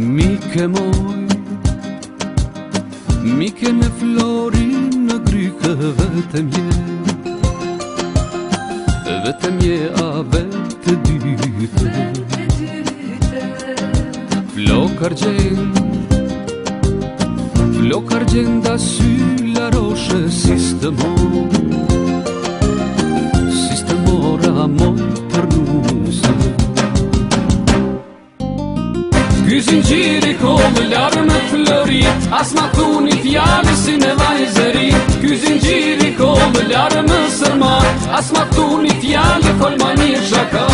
Mike moj Mike me flori në gryke vetëm je Vetëm je a vetë dyte Flok argjen Flok argjen da sy la roshe si mor Si së a moj ishin gjiri kohë Lërë me të lëri As ma thuni fjallë si me vajzeri Kyzin gjiri kohë Lërë me sërma As ma thuni fjallë Kol ma një shaka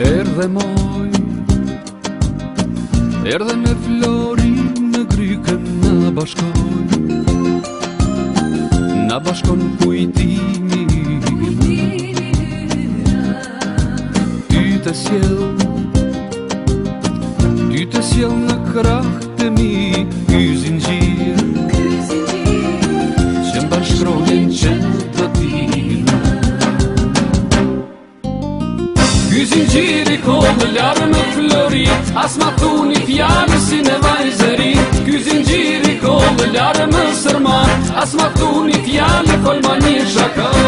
Erdhe moj Erdhe me flori bashkon Na bashkon kujtimi Ty të sjell Ty të sjell në krah të mi Ky zinjir Që më bashkronin që të tim Ky zinjir i kohë lërë në florit As ma thuni fjallë si në Ljarë më sërman Asma t'u një t'ja në kolë ma një shakar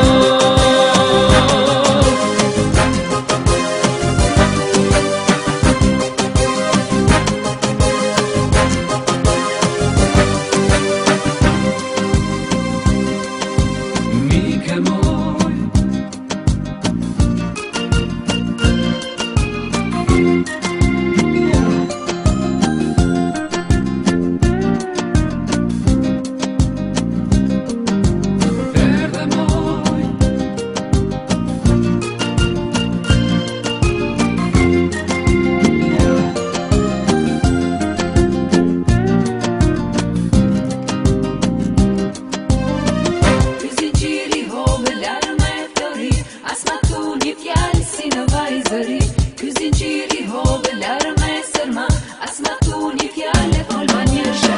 sărit Cu sincerii hobă, larme sărma Asmatuni fiale, folmanie șa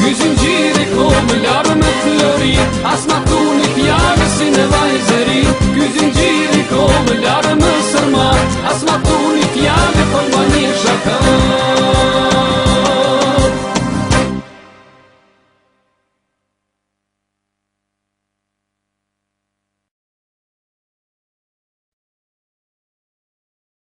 Cu sincerii hobă, larme flori Asmatuni